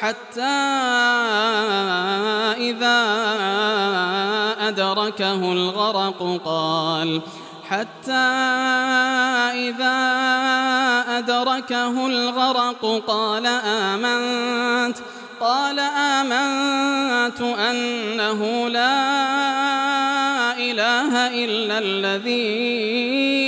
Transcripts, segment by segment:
حتى إذا أدركه الغرق قال حتى إذا أدركه الغرق قال آمنت؟ قال آمنت أنه لا إله إلا الذي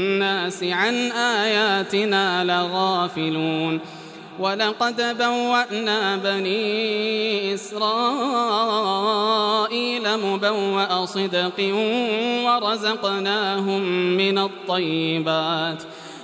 عن آياتنا لغافلون. ولقد بوأنا بني إسرائيل مبوأ صدق ورزقناهم من الطيبات.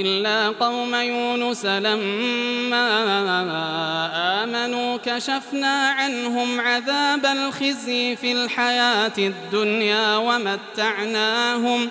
إلا قوم يونس لما آمنوا كشفنا عنهم عذاب الخزي في الحياة الدنيا ومتعناهم